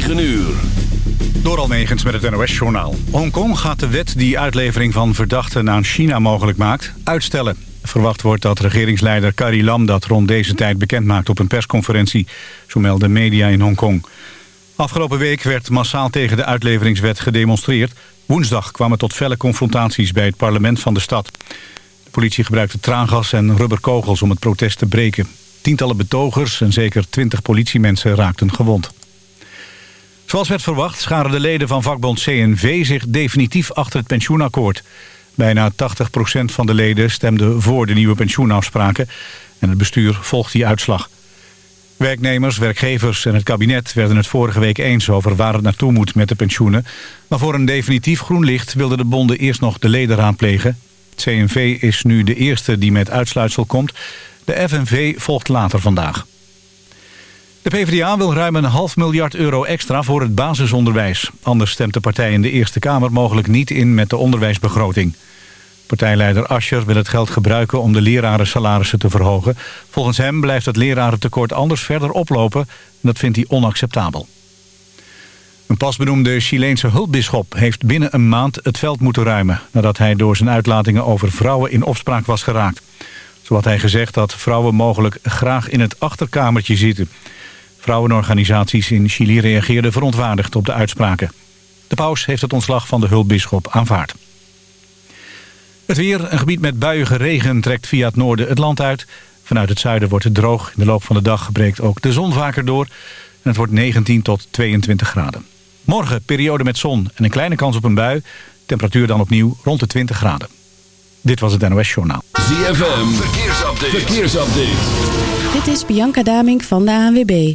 9 uur. Door Almegens met het NOS-journaal. Hongkong gaat de wet die uitlevering van verdachten aan China mogelijk maakt, uitstellen. Verwacht wordt dat regeringsleider Carrie Lam dat rond deze tijd bekend maakt op een persconferentie. Zo melden media in Hongkong. Afgelopen week werd massaal tegen de uitleveringswet gedemonstreerd. Woensdag kwamen tot felle confrontaties bij het parlement van de stad. De politie gebruikte traangas en rubberkogels om het protest te breken. Tientallen betogers en zeker twintig politiemensen raakten gewond. Zoals werd verwacht scharen de leden van vakbond CNV zich definitief achter het pensioenakkoord. Bijna 80% van de leden stemde voor de nieuwe pensioenafspraken en het bestuur volgt die uitslag. Werknemers, werkgevers en het kabinet werden het vorige week eens over waar het naartoe moet met de pensioenen. Maar voor een definitief groen licht wilden de bonden eerst nog de leden raadplegen. Het CNV is nu de eerste die met uitsluitsel komt. De FNV volgt later vandaag. De PvdA wil ruim een half miljard euro extra voor het basisonderwijs. Anders stemt de partij in de Eerste Kamer mogelijk niet in met de onderwijsbegroting. Partijleider Ascher wil het geld gebruiken om de lerarensalarissen te verhogen. Volgens hem blijft het lerarentekort anders verder oplopen. En dat vindt hij onacceptabel. Een pasbenoemde Chileense hulpbisschop heeft binnen een maand het veld moeten ruimen... nadat hij door zijn uitlatingen over vrouwen in opspraak was geraakt. Zo had hij gezegd dat vrouwen mogelijk graag in het achterkamertje zitten. Vrouwenorganisaties in Chili reageerden verontwaardigd op de uitspraken. De paus heeft het ontslag van de hulpbisschop aanvaard. Het weer, een gebied met buiige regen, trekt via het noorden het land uit. Vanuit het zuiden wordt het droog. In de loop van de dag breekt ook de zon vaker door. En het wordt 19 tot 22 graden. Morgen periode met zon en een kleine kans op een bui. Temperatuur dan opnieuw rond de 20 graden. Dit was het NOS Journaal. ZFM, verkeersupdate. verkeersupdate. Dit is Bianca Damink van de ANWB.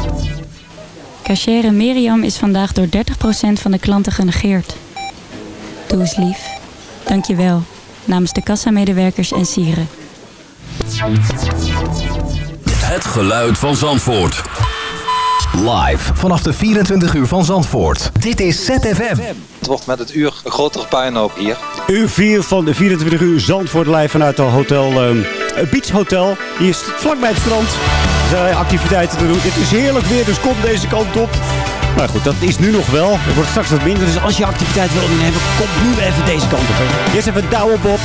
Cachere Miriam is vandaag door 30% van de klanten genegeerd. Doe eens lief. Dank je wel. Namens de kassamedewerkers en sieren. Het geluid van Zandvoort. Live vanaf de 24 uur van Zandvoort. Dit is ZFM. Het wordt met het uur een grotere puinhoop hier. Uur 4 van de 24 uur Zandvoort live vanuit het hotel um, Beach Hotel. Hier is het vlakbij het strand. Zijn activiteiten te doen. Het is heerlijk weer, dus kom deze kant op. Maar goed, dat is nu nog wel. Het wordt straks wat minder. Dus als je activiteit wil hebben, kom nu even deze kant op. Eerst even douwen, Bob.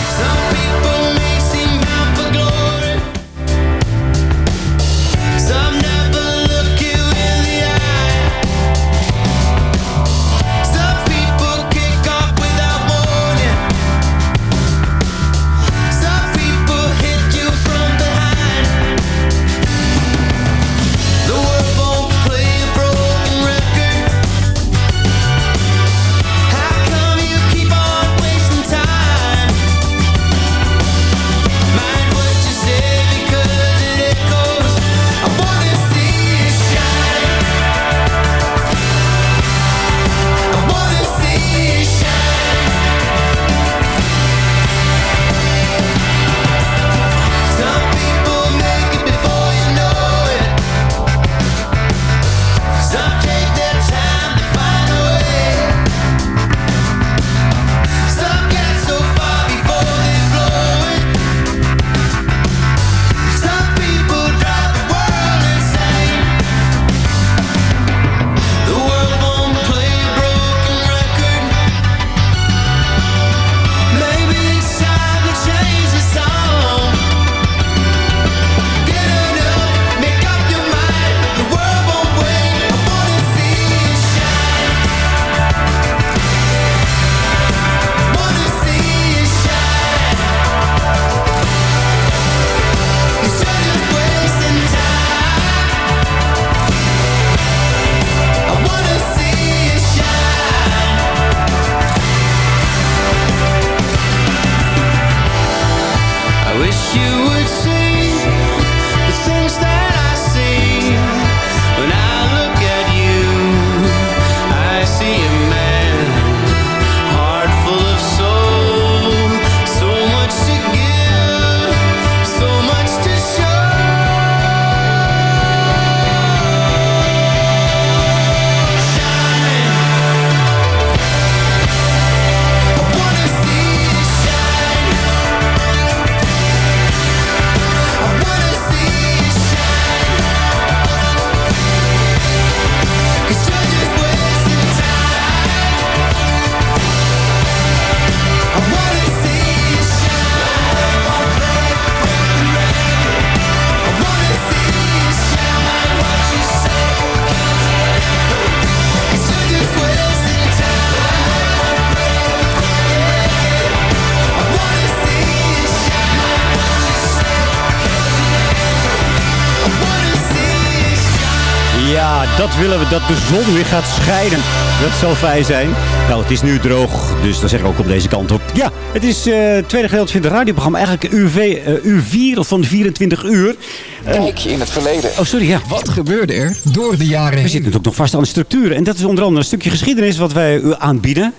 Dat we, de zon weer gaat schijnen. Dat zal fijn zijn. Nou, het is nu droog, dus dan zeg ik ook op deze kant op. Ja, het is eh, het tweede gedeelte van het radioprogramma. Eigenlijk UV, eh, uur 4 van de 24 uur. Kijk je in het verleden. Oh, sorry, ja. Wat gebeurde er door de jaren We heen? zitten natuurlijk nog vast aan de structuren. En dat is onder andere een stukje geschiedenis wat wij u aanbieden.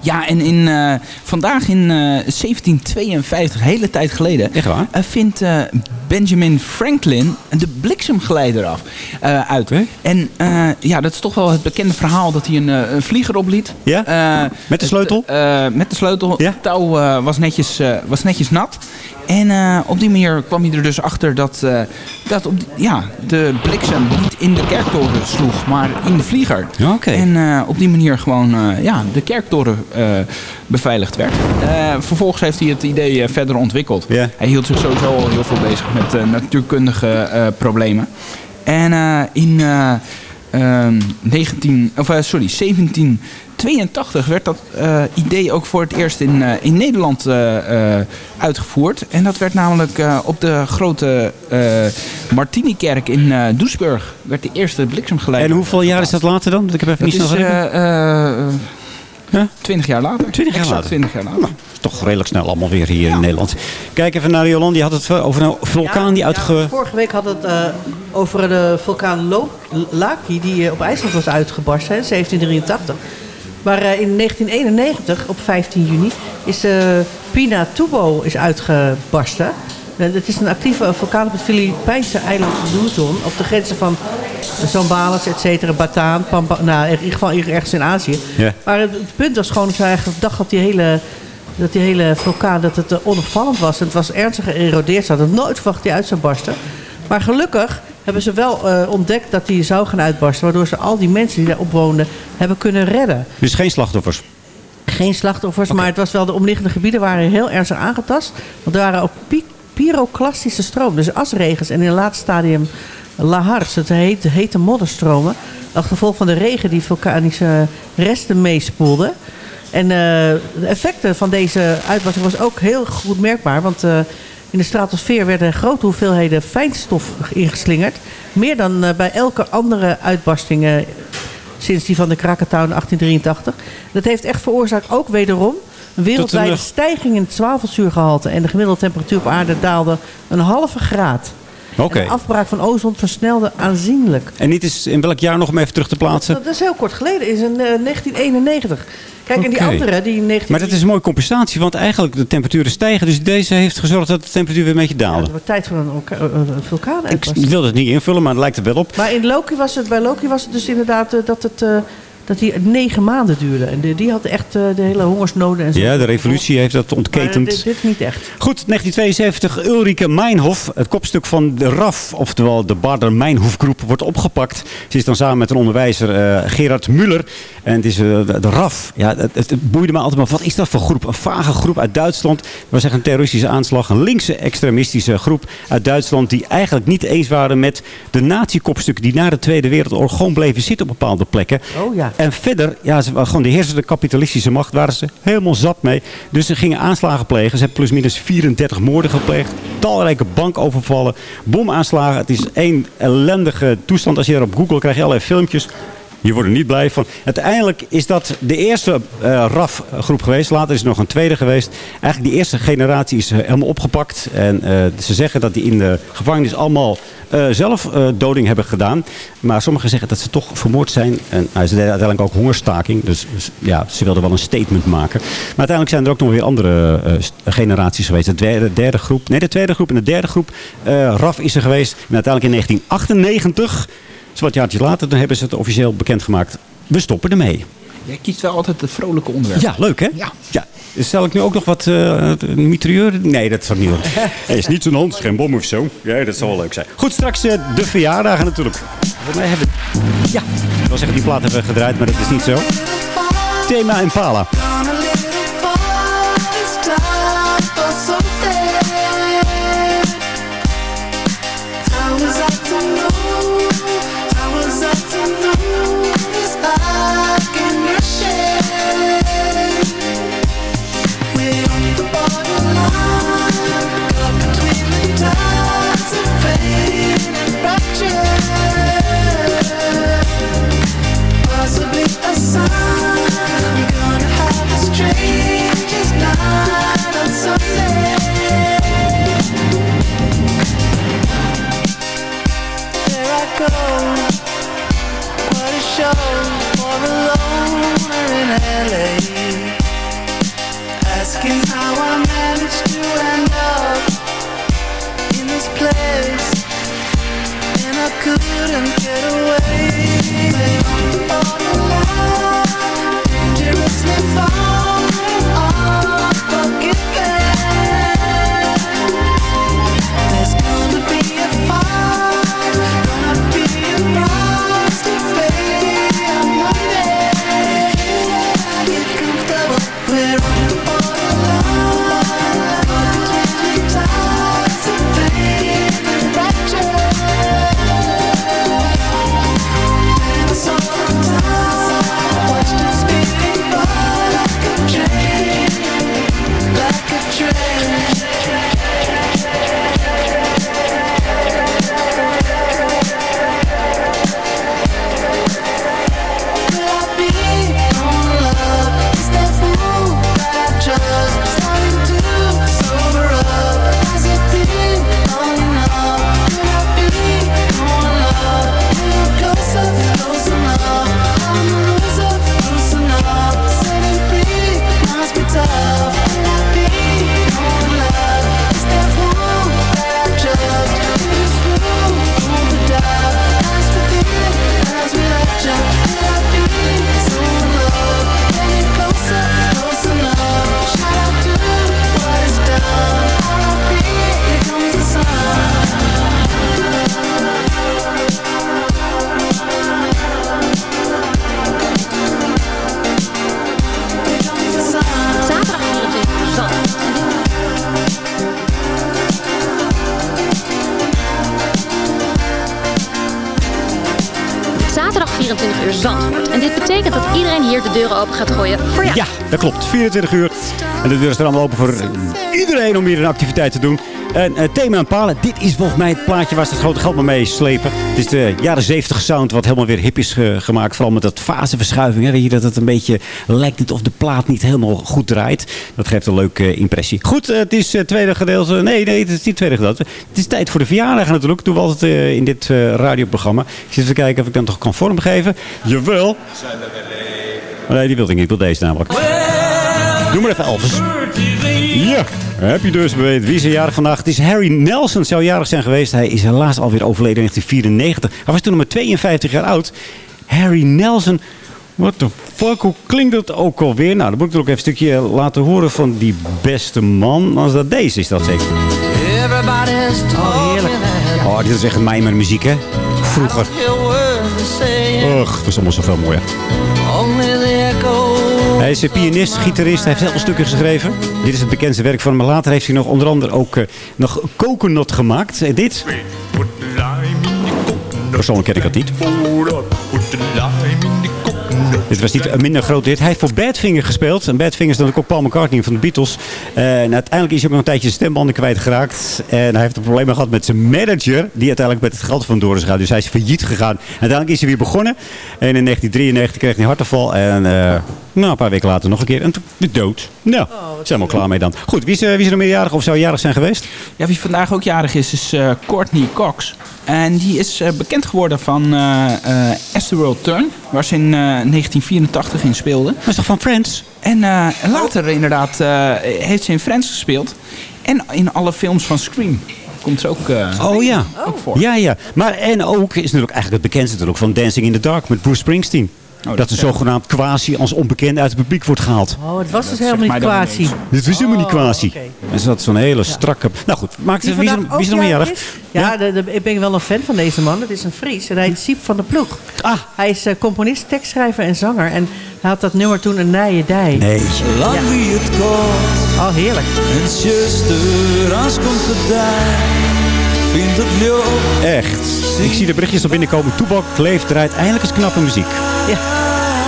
Ja, en in, eh, vandaag in eh, 1752, hele tijd geleden, Echt waar? eh, vindt Benjamin Franklin de bliksemgeleider af, uit. En ja, dat is toch wel het bekende verhaal dat hij een, een vlieger opliet. Ja? Met de sleutel? het, met de sleutel. Ja? Het touw was, netjes, was netjes nat. En eh, op die manier kwam hij er dus achter dat, eh, dat op die- ja, de bliksem niet in de kerktoren sloeg, maar in de vlieger. Ja, oké. En eh, op die manier gewoon ja, de kerktoren beveiligd werd. Vervolgens heeft hij het idee verder ontwikkeld. Hij hield zich sowieso al heel veel bezig met natuurkundige problemen. En in 19, of, eh, sorry, 1782 werd dat eh, idee ook voor het eerst in, eh, in Nederland uitgevoerd. En dat werd namelijk op de grote Martinikerk in Doesburg. werd de eerste bliksemgeleider. En hoeveel jaar is dat later dan? Ik heb even Dat niet is Ja? 20 jaar later. 20 jaar Exact later. 20 jaar later. Toch redelijk snel allemaal weer hier in Nederland. Kijk even naar Jolande. Die had het over een vulkaan die uitge... Vorige week had het eh, over de vulkaan Lo- Laki die eh, op IJsland was uitgebarsten, hè, 1783. Maar eh, in 1991, op 15 juni, is de Pinatubo is uitgebarsten. Het is een actieve vulkaan op het Filipijnse eiland Luzon, op de grenzen van Zambales, et cetera, Bataan, Pampa, nou, in ieder geval ergens in Azië. Maar het, het punt was gewoon dat eigenlijk dacht dat die hele, dat die hele vulkaan dat het eh, onopvallend was. En het was ernstig geërodeerd. Ze hadden nooit verwacht die uit zou barsten. Maar gelukkig hebben ze wel eh, ontdekt dat die zou gaan uitbarsten. Waardoor ze al die mensen die daarop woonden hebben kunnen redden. Dus geen slachtoffers. Geen slachtoffers, maar het was wel de omliggende gebieden waren heel ernstig aangetast. Want er waren ook pyroclastische stromen, dus asregens. En in het laatste stadium lahars, het hete, hete modderstromen. Als gevolg van de regen die vulkanische resten meespoelde. En eh, de effecten van deze uitbarsting was ook heel goed merkbaar. Want eh, in de stratosfeer werden grote hoeveelheden fijnstof ingeslingerd. Meer dan eh, bij elke andere uitbarsting sinds die van de Krakatau in 1883. Dat heeft echt veroorzaakt ook wederom een wereldwijde stijging in het zwavelzuurgehalte. En de gemiddelde temperatuur op aarde daalde een halve graad. De afbraak van ozon versnelde aanzienlijk. En niet is in welk jaar nog om even terug te plaatsen? Dat is heel kort geleden, is in eh, 1991. Kijk, en die andere, die in 19... Maar dat is een mooie compensatie, want eigenlijk de temperaturen stijgen. Dus deze heeft gezorgd dat de temperatuur weer een beetje daalde. Het wordt tijd voor een, orka- een een vulkaan. Ik wil het niet invullen, maar het lijkt er wel op. Maar in Loki was het, bij Loki was het dus inderdaad eh, dat het... eh, dat die negen maanden duurde. En die, die had echt eh, de hele hongersnoden en zo. Ja, de revolutie heeft dat ontketend. dit, dit niet echt. Goed, 1972. Ulrike Meinhof, het kopstuk van de RAF, oftewel de Bader Meinhof-groep, wordt opgepakt. Ze is dan samen met een onderwijzer eh, Gerard Muller. En het is eh, de, de RAF. Ja, het, boeide me altijd maar. Wat is dat voor groep? Een vage groep uit Duitsland. Het was echt een terroristische aanslag. Een linkse extremistische groep uit Duitsland. Die eigenlijk niet eens waren met de nazi-kopstukken die na de Tweede Wereldoorlog gewoon bleven zitten op bepaalde plekken. Oh ja. En verder, ja, ze, gewoon de heersende kapitalistische macht waren ze helemaal zat mee. Dus ze gingen aanslagen plegen. Ze hebben plusminus 34 moorden gepleegd. Talrijke bankovervallen. Bomaanslagen. Het is één ellendige toestand. Als je er op Google krijg je allerlei filmpjes. Je wordt er niet blij van. Uiteindelijk is dat de eerste eh, RAF-groep geweest. Later is er nog een tweede geweest. Eigenlijk die eerste generatie is eh, helemaal opgepakt. En eh, ze zeggen dat die in de gevangenis allemaal zelf doding hebben gedaan. Maar sommigen zeggen dat ze toch vermoord zijn. En nou, ze deden uiteindelijk ook hongerstaking. Dus, dus ja, ze wilden wel een statement maken. Maar uiteindelijk zijn er ook nog weer andere generaties geweest. De derde, derde groep. Nee, de tweede groep en de derde groep. RAF is er geweest. En uiteindelijk in 1998, dus wat jaartjes later, dan hebben ze het officieel bekendgemaakt. We stoppen ermee. Jij kiest wel altijd de vrolijke onderwerpen. Ja, leuk hè? Ja. ja. Zal ik nu ook nog wat uh, mitrailleur? Nee, dat zal niet doen. Er is niet zo'n hand, geen bom of zo. Ja, dat zal wel leuk zijn. Goed, straks uh, de verjaardagen natuurlijk. Volgens mij hebben Ja, ik wil zeggen, die plaat hebben we gedraaid, maar dat is niet zo. Thema Impala. Couldn't get away. On the line, dangerously far 24 uur. En de deur is er allemaal open voor iedereen om hier een activiteit te doen. En uh, thema en palen. Dit is volgens mij het plaatje waar ze het grote geld mee meeslepen. Het is de jaren 70 sound wat helemaal weer hip is ge gemaakt. Vooral met dat faseverschuiving. Hè. Weet je dat het een beetje lijkt net of de plaat niet helemaal goed draait. Dat geeft een leuke uh, impressie. Goed, het is het tweede gedeelte. Nee, nee, het is niet het tweede gedeelte. Het is tijd voor de verjaardag natuurlijk. Doen we altijd in dit radioprogramma. Ik zit even kijken of ik dan toch kan vormgeven. Jawel. Nee, die wilde ik niet. Ik wil deze namelijk. Doe maar even Elvis. Ja, heb je dus weet wie is er jarig vandaag? Het is Harry Nelson, zou jarig zijn geweest. Hij is helaas alweer overleden in 1994. Hij was toen nog maar 52 jaar oud. Harry Nelson, what the fuck, hoe klinkt dat ook alweer? Nou, dan moet ik er ook even een stukje laten horen van die beste man. Als dat deze is, dat zeker. Oh, heerlijk. Oh, dit is echt mijmer muziek, hè? Vroeger. Och, dat is allemaal zoveel mooier. Hij is pianist, gitarist. Hij heeft veel stukken geschreven. Dit is het bekendste werk van hem. Later heeft hij nog onder andere ook uh, nog Coconut gemaakt. En dit? Persoonlijk ken ik dat niet. Dit was niet een minder groot hit. Hij heeft voor Badfinger gespeeld. En Badfinger is natuurlijk ook Paul McCartney van de Beatles. En uiteindelijk is hij ook nog een tijdje zijn stembanden kwijtgeraakt. En hij heeft een probleem gehad met zijn manager. Die uiteindelijk met het geld vandoor is gegaan. Dus hij is failliet gegaan. Uiteindelijk is hij weer begonnen. En in 1993 kreeg hij een hartaanval. En eh, nou, een paar weken later nog een keer. En toen dood. Nou, zijn we al klaar mee dan. Goed, wie is, eh, wie is er nog meerjarig of zou jarig zijn geweest? Ja, wie vandaag ook jarig is, is eh, Courtney Cox. En die is eh, bekend geworden van eh eh World Turn, waar ze in eh, 1984 in speelde. Dat is toch van Friends? En eh, later inderdaad eh, heeft ze in Friends gespeeld. En in alle films van Scream komt ze ook, eh, Oh ja. ook voor. Ja, ja. Maar en ook is natuurlijk eigenlijk het bekendste natuurlijk van Dancing in the Dark met Bruce Springsteen. Dat dat er is, zogenaamd quasi als onbekende uit het publiek wordt gehaald. Oh, het was dus helemaal niet quasi. Dit was helemaal niet Oh, quasi. En ze had zo'n hele strakke... Nou goed, maakt, Die wie is wie is er nog jarig jarig? is? Ja, de- de- ik ben wel een fan van deze man. Het is een Fries en hij heet Siep van der Ploeg. Ah. Hij is eh, componist, tekstschrijver en zanger. En hij had dat nummer toen een nije dij. Nee. Lang Ja. wie het kost. Oh, heerlijk. En zuster, als komt de dag. Vind het leuk. Echt. Ik zie de berichtjes al binnenkomen. Toebak leeft draait eindelijk eens knappe muziek. Ja.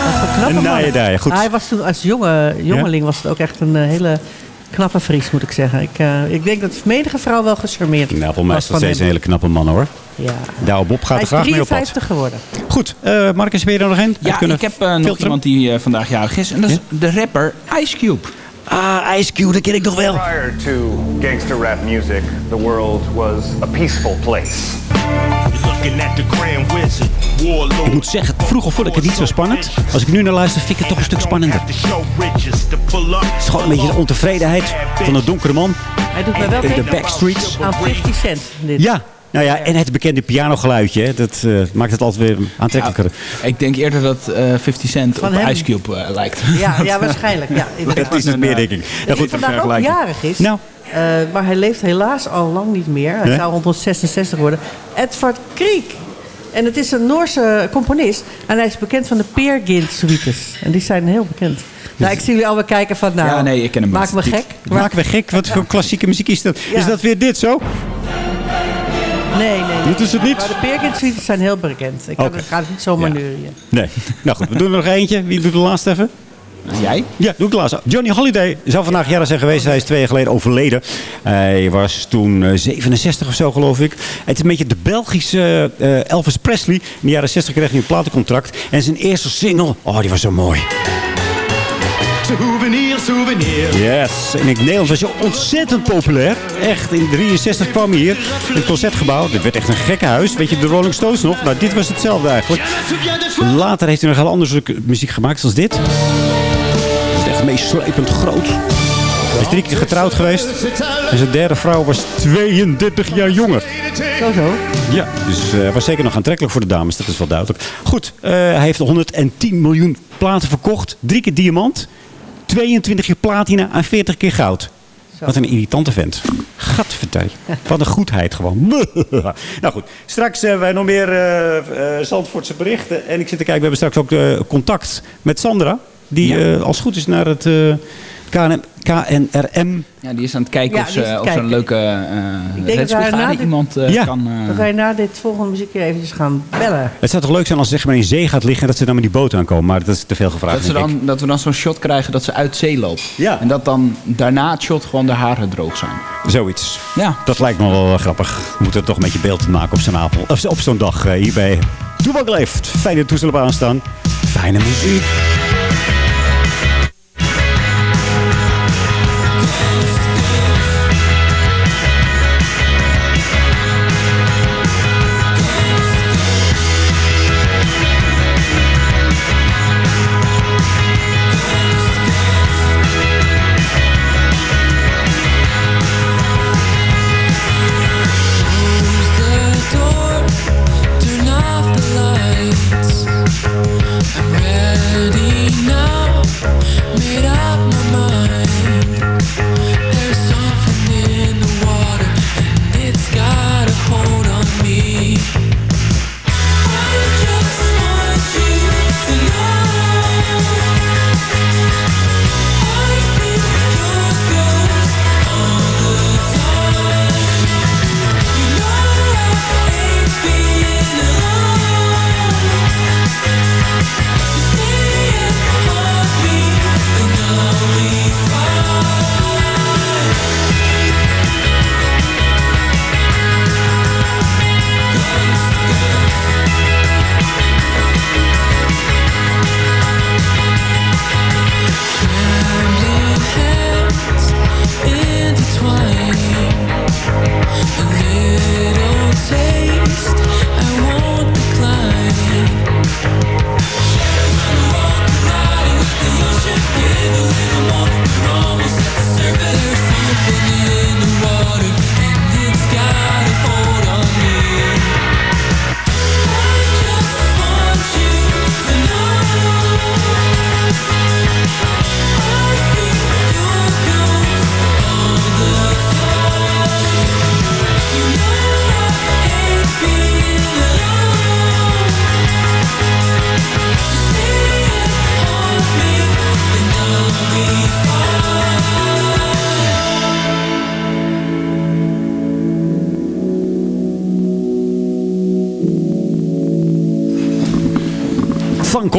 Wat voor knappe Een man. goed. Hij was toen als jonge, jongeling was het ook echt een eh, hele knappe Fries, moet ik zeggen. Ik, eh, ik denk dat menige vrouw wel gecharmeerd Nou, voor mij was is dat van steeds een hele knappe man hoor. Ja. Douwe Bob gaat Hij er is graag mee op pad. 53 geworden. Goed, eh Marcus, ben je er nog een? Ja, ik heb nog iemand die eh, vandaag jarig is. En dat is de rapper Ice Cube. Ah, Ice Cube, dat ken ik nog wel. Prior to gangster rap music, the world was a peaceful place. Ik moet zeggen, vroeger vond ik het niet zo spannend. Als ik nu naar luister, vind ik het toch een stuk spannender. Het is gewoon een beetje de ontevredenheid van een donkere man. Hij doet mij wel De denken backstreets. aan 50 Cent. Dit. Ja, nou ja, en het bekende pianogeluidje. hè, Dat eh, maakt het altijd weer aantrekkelijker. Ik denk eerder dat eh 50 Cent Van op hem. Ice Cube eh, lijkt. Ja, ja, waarschijnlijk. Ja. Dat is het meer, denk ik. Ja, goed, vandaag ook jarig is. Nou. Eh, maar hij leeft helaas al lang niet meer. Hij Nee? zou 166 worden. Edvard Kriek. En het is een Noorse componist. En hij is bekend van de Peer Gynt suites. En die zijn heel bekend. Nou, ik zie jullie alweer kijken van... Nou, Ja, nee, ik ken hem Maak me gek. Maken we gek? Wat voor klassieke muziek is dat? Ja. Is dat weer dit zo? Nee, nee. nee. Dit is het niet? Maar de suites zijn heel bekend. Ik ik ga het niet zomaar neurien. Nee. Nou goed, we doen er nog eentje. Wie doet de laatste even? Jij? Ja, doe ik de laatste. Johnny Holiday zou vandaag jarig zijn geweest. Hij is twee jaar geleden overleden. Hij was toen eh, 67 of zo, geloof ik. Het is een beetje de Belgische eh, Elvis Presley. In de jaren 60 kreeg hij een platencontract. En zijn eerste single, oh, die was zo mooi. Souvenir, souvenir. Yes. En in Nederland was je ontzettend populair. Echt, in 63 kwam hij hier in het concertgebouw. Dit werd echt een gekke huis. Weet je, de Rolling Stones nog? Nou, dit was hetzelfde eigenlijk. Later heeft hij nog heel andere soort muziek gemaakt, zoals dit. Het is echt meeslepend groot. Hij is drie keer getrouwd geweest. En zijn derde vrouw was 32 jaar jonger. Zo, zo. Ja, dus eh, was zeker nog aantrekkelijk voor de dames, dat is wel duidelijk. Goed, eh, hij heeft 110 miljoen platen verkocht. Drie keer diamant, 22 keer platina en 40 keer goud. Wat een irritante vent. Gadverdamme. Wat een goedheid gewoon. nou goed, straks hebben wij nog meer eh eh, Zandvoortse berichten. En ik zit te kijken, we hebben straks ook eh, contact met Sandra. Die eh, als het goed is naar het eh, KNM, KNRM. Ja, die is aan het kijken Ja, of ze, het of ze een kijken. leuke uh, Ik denk dat wij na dit- iemand eh, Ja. kan... eh, Dat wij na dit volgende muziekje eventjes gaan bellen. Het zou toch leuk zijn als ze zeg maar in zee gaat liggen en dat ze dan met die boot aankomen. Maar dat is te veel gevraagd. dat, ze dan, dat we dan zo'n shot krijgen dat ze uit zee loopt. Ja. En dat dan daarna het shot gewoon de haren droog zijn. Zoiets. Ja. Dat lijkt me wel eh, grappig. We moeten toch een beetje beeld maken op zo'n avond. Of op zo'n dag eh, hier bij Toebak Leeft. Fijne toestel op aanstaan. Fijne muziek.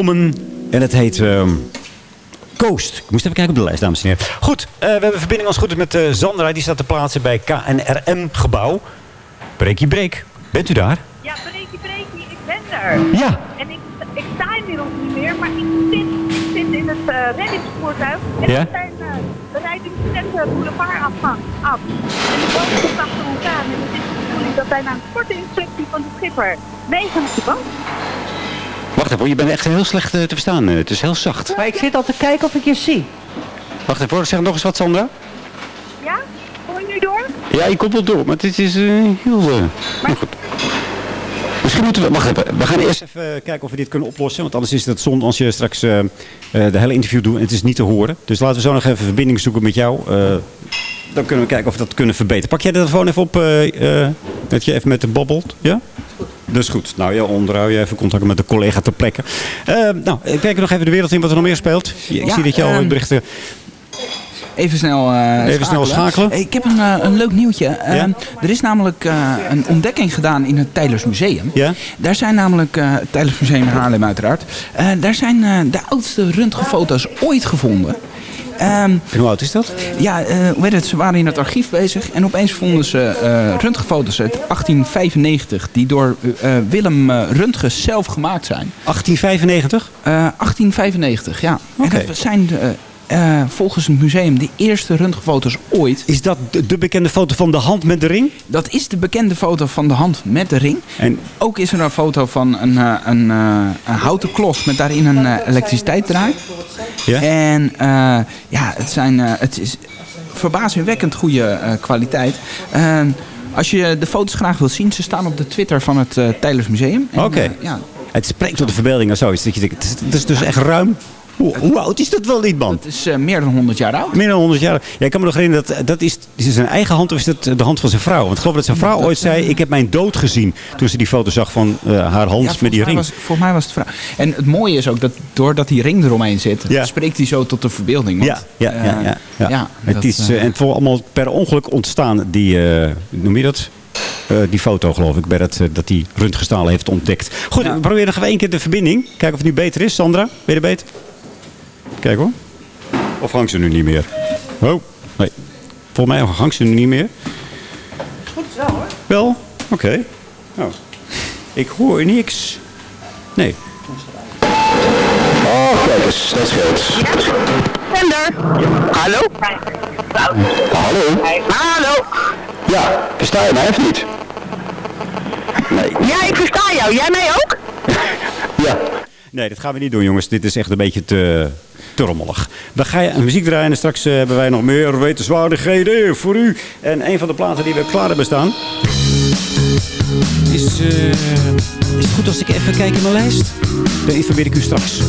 En het heet ehm, Coast. Ik moest even kijken op de lijst, dames en heren. Goed, eh, we hebben verbinding als goed is met eh Sandra. Die staat te plaatsen bij KNRM-gebouw. Breekie Breek. Bent u daar? Ja, breekie, breekie, ik ben er. Ja. En ik, ik sta inmiddels niet meer, maar ik zit, ik zit in het uh, reddingsvoertuig. En Ja? we, zijn, uh, de boulevard af. af. En de boot komt achter ons aan. En het is de bedoeling dat wij naar een korte instructie van de schipper meegaan op de boot. Wacht even, je bent echt heel slecht eh, te verstaan. Eh, het is heel zacht. Maar ik zit al te kijken of ik je zie. Wacht even, hoor. zeg nog eens wat, Sandra. Ja? Kom je nu door? Ja, je komt wel door, maar dit is eh, heel... goed. Misschien moeten we... Wacht even. We gaan eerst even kijken of we dit kunnen oplossen. Want anders is het zonde als je straks eh, eh, de hele interview doet en het is niet te horen. Dus laten we zo nog even verbinding zoeken met jou. Eh, dan kunnen we kijken of we dat kunnen verbeteren. Pak jij de telefoon even op, eh, eh, dat je even met de bobbelt. Ja? Is goed. Nou ja, onderhoud je even contact met de collega ter plekke. Eh, nou, ik kijk nog even de wereld in wat er nog meer speelt. Ik Ja, zie dat je al ehm, berichten... Even snel, eh, Even snel schakelen. Ik heb een, eh, een leuk nieuwtje. Eh, Er is namelijk eh, een ontdekking gedaan in het Teylers Museum. Ja? Daar zijn namelijk, eh het Teylers Museum in Haarlem uiteraard, eh, daar zijn eh, de oudste röntgenfoto's ooit gevonden. Ehm, En hoe oud is dat? ja, eh, hoe heet het? Ze waren in het archief bezig en opeens vonden ze eh röntgenfoto's uit 1895 die door eh, Willem Röntgen zelf gemaakt zijn. 1895? Eh 1895, ja. Oké. En dat zijn eh, volgens het museum de eerste röntgenfoto's ooit. Is dat de, de bekende foto van de hand met de ring? Dat is de bekende foto van de hand met de ring. En Ook is er een foto van een, eh, een, eh, een houten klos met daarin een elektriciteitsdraai. Ja? En ja, het, zijn, het is verbazingwekkend goede kwaliteit. Ehm, als je de foto's graag wilt zien, ze staan op de Twitter van het Teylers Museum. Oké. ja, Het spreekt tot de verbeelding of zoiets. Dat je denkt, het is, het is dus echt ruim. Hoe, hoe oud is dat wel niet, man? het is eh, meer dan 100 jaar oud. Meer dan 100 jaar. Ja, ik kan me nog herinneren, dat, dat is, is het zijn eigen hand of is het de hand van zijn vrouw? Want ik geloof dat zijn vrouw ooit zei, ik heb mijn dood gezien. Toen ze die foto zag van eh, haar hand Ja, met die ring. Was, volgens mij was het vrouw. En het mooie is ook dat doordat die ring eromheen zit, Ja. spreekt hij zo tot de verbeelding. Want, Ja, ja, ja. ja, ja. het dat, is eh, eh, en het allemaal per ongeluk ontstaan, die, eh, noem je dat? Eh, die foto geloof ik, bij dat, eh, dat die röntgenstalen heeft ontdekt. Goed, we proberen nog even één keer de verbinding. Kijken of het nu beter is. Sandra, ben je er beter? Kijk hoor. Of hangt ze nu niet meer? Oh, nee. Volgens mij hangt ze nu niet meer. Goed zo hoor. Wel? Oké. Nou, ik hoor niks. Nee. Oh, kijk eens, dat scheelt. Zender. Hallo? Hallo? Hallo. Ja, versta je mij of niet? Nee. Ja, ik versta jou. Jij mij ook? Ja. Nee, dat gaan we niet doen, jongens. Dit is echt een beetje te, te rommelig. We gaan muziek draaien en straks eh, hebben wij nog meer wetenswaardigheden voor u. En een van de platen die we klaar hebben staan... Is, eh, is het goed als ik even kijk in mijn lijst? Dan informeer ik u straks. So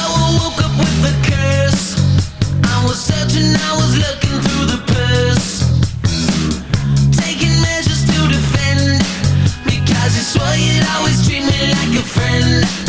I woke up with a curse. I was searching, I was looking friend.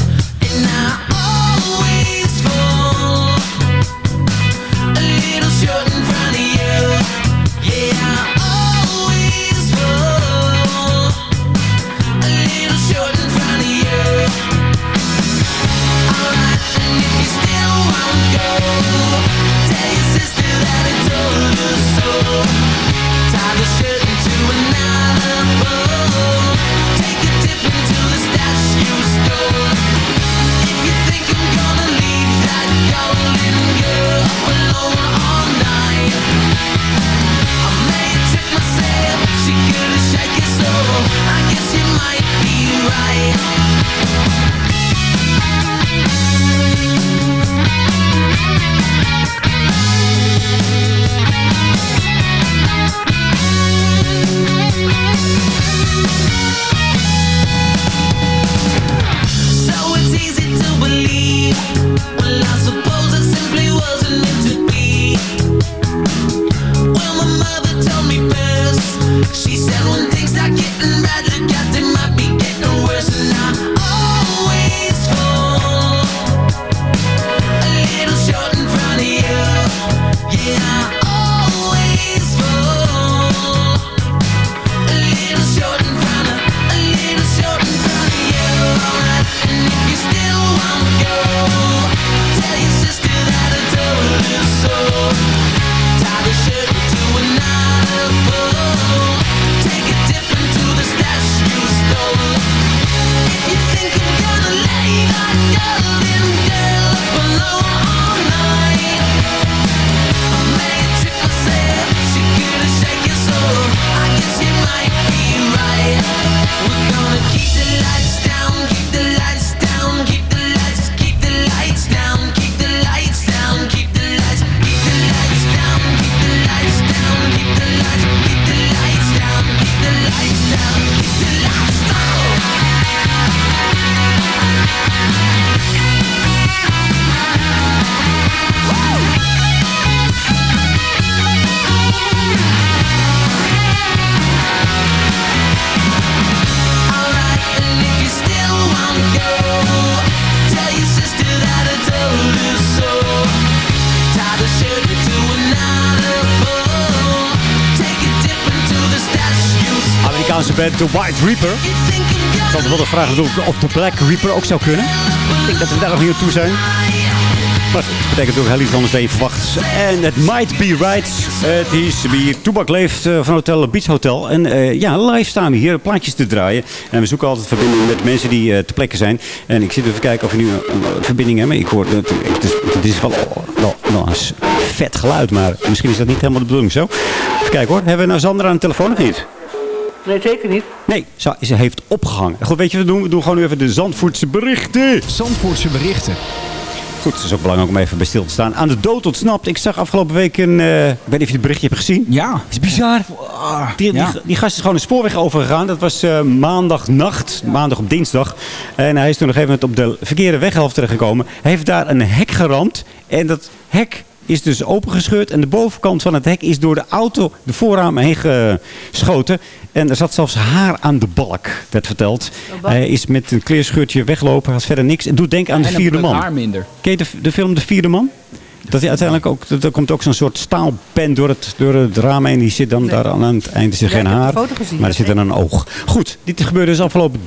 Band The White Reaper. Ik zal wel de vraag of de Black Reaper ook zou kunnen. Ik denk dat we daar nog niet toe zijn. Maar dat betekent ook heel iets anders dan je verwacht. En het might be right. Het is wie Toebak leeft eh, van Hotel Beach Hotel. En eh, ja, live staan we hier plaatjes te draaien. En we zoeken altijd verbinding met mensen die eh, te plekken zijn. En ik zit even kijken of we nu een, verbinding hebben. Ik hoor, het, het is, is wel, wel, wel een vet geluid, maar misschien is dat niet helemaal de bedoeling zo. Even kijken hoor. Hebben we nou Sandra aan de telefoon of niet? Nee, zeker niet. Nee, ze, ze heeft opgehangen. Goed, weet je wat we doen? We doen gewoon nu even de Zandvoortse berichten. Zandvoortse berichten. Goed, het is ook belangrijk om even bij stil te staan. Aan de dood ontsnapt. Ik zag afgelopen week een... eh, ik weet niet of je het berichtje hebt gezien. Ja. is bizar. Die, die, Ja. die gast is gewoon de spoorweg overgegaan. Dat was eh, maandagnacht, maandag op dinsdag. En hij is toen op een gegeven moment op de verkeerde weghelft terechtgekomen. Hij heeft daar een hek geramd. En dat hek is dus opengescheurd. En de bovenkant van het hek is door de auto de voorraam heen geschoten. En er zat zelfs haar aan de balk, werd verteld. Hij is met een kleerscheurtje weglopen, had verder niks. En doet denken aan de vierde man. haar minder. Ken je de, de film De Vierde Man? Dat hij uiteindelijk ook, er komt ook zo'n soort staalpen door het, door het raam heen. Die zit dan daar aan het eind is er Ja, geen haar. maar er zit dan een oog. Goed, dit gebeurde dus afgelopen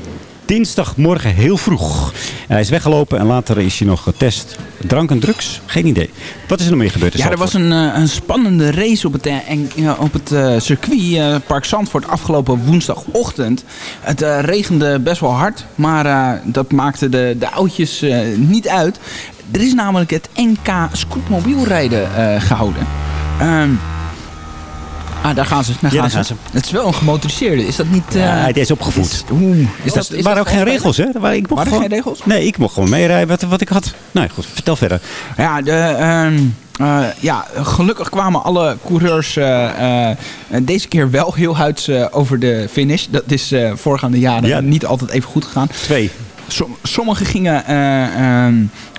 dinsdagmorgen heel vroeg. Hij is weggelopen en later is hij nog getest. Drank en drugs? Geen idee. Wat is er nog meer gebeurd? Ja, er was een, eh, een spannende race op het, eh, en, op het eh, circuit Park Zandvoort afgelopen woensdagochtend. Het regende best wel hard, maar dat maakte de, de oudjes niet uit. Er is namelijk het NK scootmobielrijden eh, gehouden. Ehm, ah, daar gaan ze. Daar Ja, gaan, daar gaan ze. Het is wel een gemotoriseerde. Is dat niet... eh, Ja, hij is opgevoed. Is, oeh, is dat, er is waren dat ook geen regels, hè? Er waren, ik mocht Waren er gewoon, geen regels? Nee, ik mocht gewoon meerijden wat, wat ik had. Nou goed, vertel verder. Ja, de, ehm, eh, ja, gelukkig kwamen alle coureurs eh, eh, deze keer wel heel huids eh, over de finish. Dat is eh voorgaande jaren Ja. niet altijd even goed gegaan. Twee. Som- sommigen gingen eh, ehm,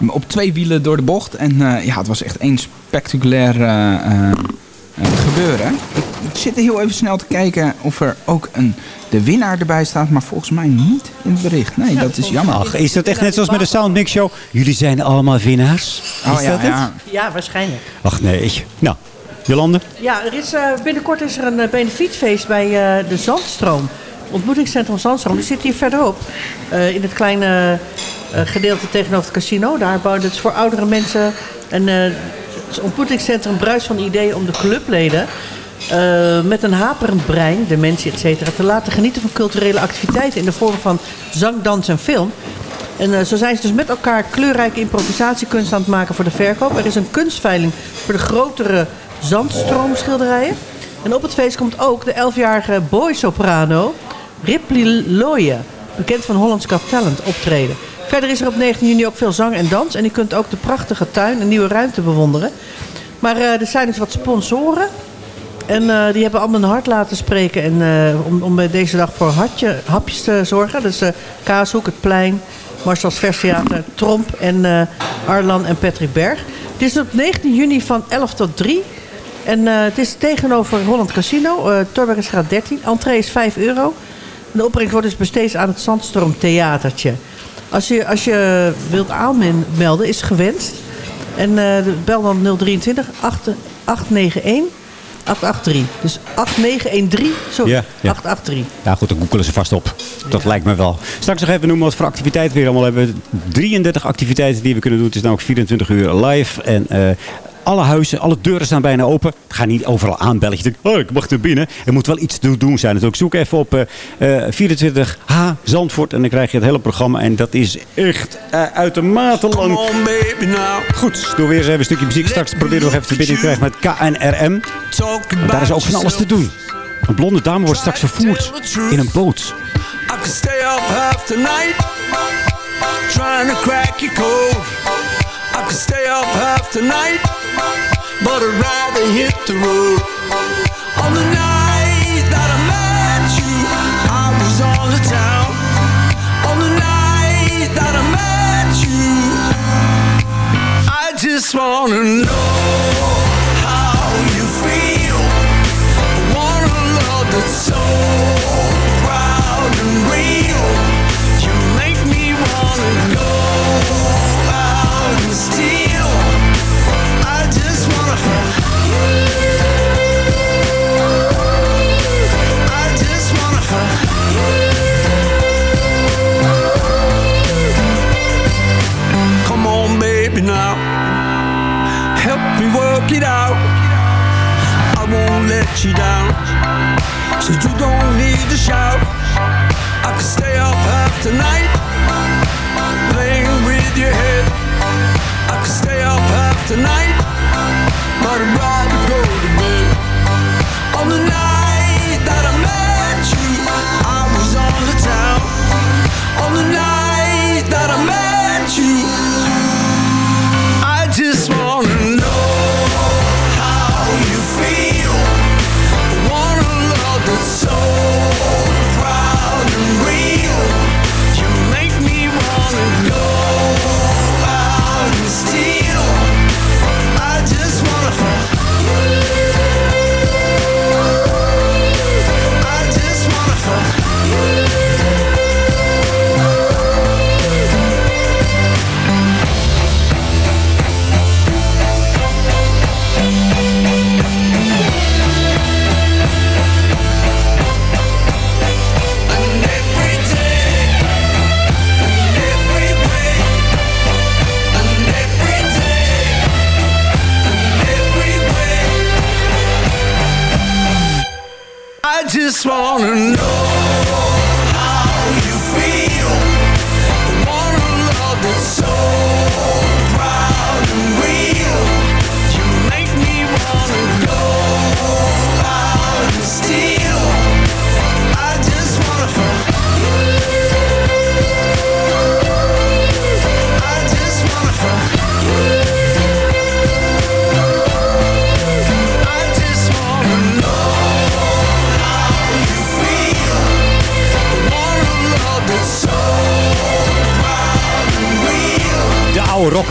op twee wielen door de bocht. En eh, ja, het was echt één spectaculair eh, eh, eh, gebeuren. Ik, ik zit heel even snel te kijken of er ook een, de winnaar erbij staat. Maar volgens mij niet in het bericht. Nee, dat is jammer. Ach, is dat echt net zoals met de Soundmix Show? Jullie zijn allemaal winnaars. Oh, is ja, dat het? ja. Ja, waarschijnlijk. Ach nee. Nou, Jolande? Ja, er is, eh, binnenkort is er een eh, benefietfeest bij eh, de Zandstroom. Ontmoetingscentrum Zandstroom. Die zit hier verderop. eh, in het kleine eh, gedeelte tegenover het casino. Daar bouwen het is voor oudere mensen. En eh, het ontmoetingscentrum bruist van ideeën om de clubleden... eh, met een haperend brein, dementie, et cetera, te laten genieten van culturele activiteiten in de vorm van zang, dans en film. En eh, zo zijn ze dus met elkaar kleurrijke improvisatiekunst aan het maken voor de verkoop. Er is een kunstveiling voor de grotere zandstroomschilderijen. En op het feest komt ook de 11-jarige boy-soprano Ripley Looye, bekend van Hollands Got Talent, optreden. Verder is er op 19 juni ook veel zang en dans. En u kunt ook de prachtige tuin en nieuwe ruimte bewonderen. Maar eh, er zijn dus wat sponsoren. En eh, die hebben allemaal een hart laten spreken. En, eh, om, om deze dag voor hartje, hapjes te zorgen. Dus eh Kaashoek, het Plein, Marcel's Verstheater, Tromp en Arlan en Patrick Berg. Het is op 19 juni van 11 tot 3. En het is tegenover Holland Casino, Torbergstraat 13. Entree is 5 euro. De opbrengst wordt dus besteed aan het Zandstroom Theatertje. Als je, als je wilt aanmelden, is gewenst. En bel dan 023 8, 891 883. Dus 8913, sorry, Ja, ja. 883. Ja goed, dan googelen ze vast op. Dat lijkt me wel. Straks nog even noemen wat voor activiteiten we hier allemaal hebben. 33 activiteiten die we kunnen doen. Het is nou ook 24 uur live. En eh, alle huizen, alle deuren staan bijna open. Ga niet overal aanbellen. Je denkt, oh, ik mag er binnen. Er moet wel iets te doen zijn. Dus ook zoek even op eh, eh, 24H Zandvoort. En dan krijg je het hele programma. En dat is echt eh, uitermate lang. Goed, door weer eens even een stukje muziek. Straks proberen we nog even verbinding te krijgen met KNRM. Want daar is ook van alles te doen. Een blonde dame wordt straks vervoerd in een boot. I could stay up half the night trying to crack your code. I could stay up half the night, but I'd rather hit the road. On the night that I met you, I was on the town. On the night that I met you, I just wanna know how you feel. I want a love that's so proud and real. You make me wanna go out and. I just wanna help Come on baby now. Help me work it out. I won't let you down. So you don't need to shout. I could stay up half tonight Playing with your head. I could stay up half tonight But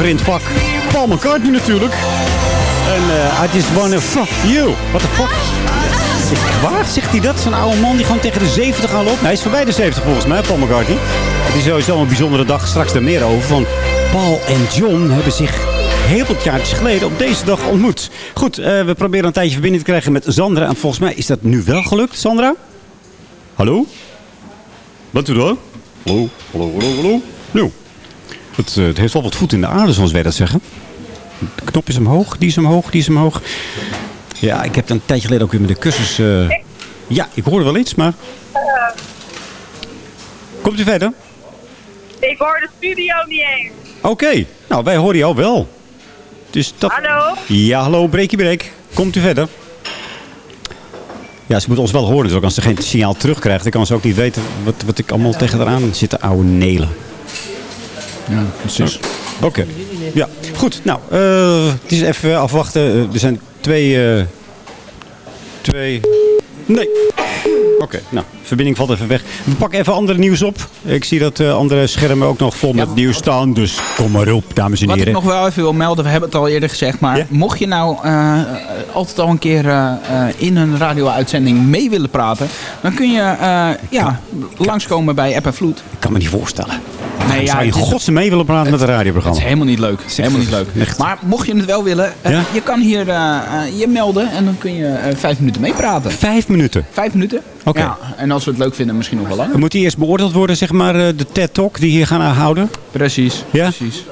vak. Paul McCartney natuurlijk. En eh I just wanna fuck you. What the fuck? Waar? Zegt hij dat? Zo'n oude man die gewoon tegen de 70 aan loopt? Hij is voorbij de 70 volgens mij, Paul McCartney. Het is sowieso een bijzondere dag. Straks er meer over. Van Paul en John hebben zich heel wat jaartjes geleden op deze dag ontmoet. Goed, eh, we proberen een tijdje verbinding te krijgen met Sandra. En volgens mij is dat nu wel gelukt, Sandra? Hallo? Doe je dan? Hallo, hallo, hallo, hallo. Nou, het, eh, het heeft wel wat voet in de aarde, zoals wij dat zeggen. De knop is omhoog, die is omhoog, die is omhoog. Ja, ik heb een tijdje geleden ook weer met de kussens... eh, Ja, ik hoorde wel iets, maar... Komt u verder? Ik hoor de studio niet eens. Oké, nou, wij horen jou wel. Dus dat... Hallo? Ja, hallo, breekie breek. Komt u verder? Ja, ze moet ons wel horen, dus ook als ze geen signaal terugkrijgt... dan kan ze ook niet weten wat, wat ik allemaal tegen haar aan zit te ouwe nelen. Ja, precies. Oké. Ja, goed. Nou, eh, het is even afwachten. Eh, er zijn twee... eh, twee... Nee. Oké, nou, verbinding valt even weg. We pakken even andere nieuws op. Ik zie dat eh, andere schermen ook nog vol met nieuws staan. Dus kom maar op, dames en Wat ik heren. nog wel even wil melden, we hebben het al eerder gezegd, maar mocht je nou eh, altijd al een keer in een radio-uitzending mee willen praten, dan kun je eh, ja, langskomen bij App en Vloed. Ik kan me niet voorstellen. Nee, Zou je het godsnaam mee willen praten met een Het radioprogramma? is helemaal niet leuk. Het is helemaal niet leuk. Maar mocht je het wel willen, eh, Ja? je kan hier eh, eh, je melden en dan kun je vijf minuten meepraten. Vijf minuten? Vijf minuten. Oké. Ja, en als we het leuk vinden, misschien nog wel langer. Moet die eerst beoordeeld worden, zeg maar, de TED-talk die hier gaan houden? Precies. Ja? Precies.